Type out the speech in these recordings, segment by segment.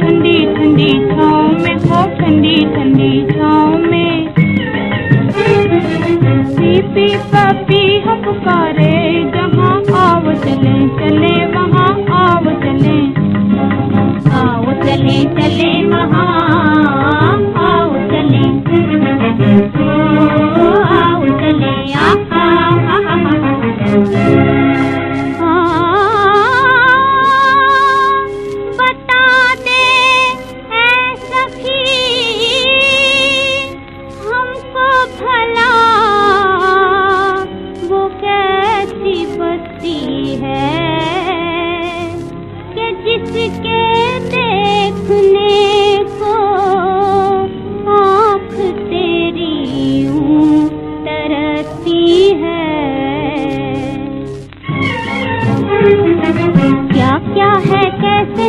ठंडी ठंडी छाँव में हो ठंडी ठंडी छाँव में। पीपी पपी हम पुकारे।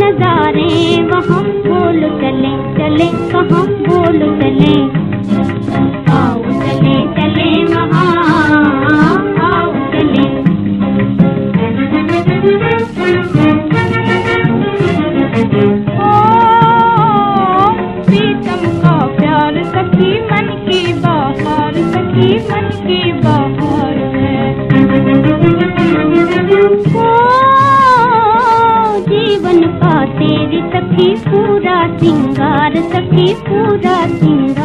नजारे वहाँ बोल चले चले कहाँ? सखी पूरा सिंगार सखी पूरा सिंगार।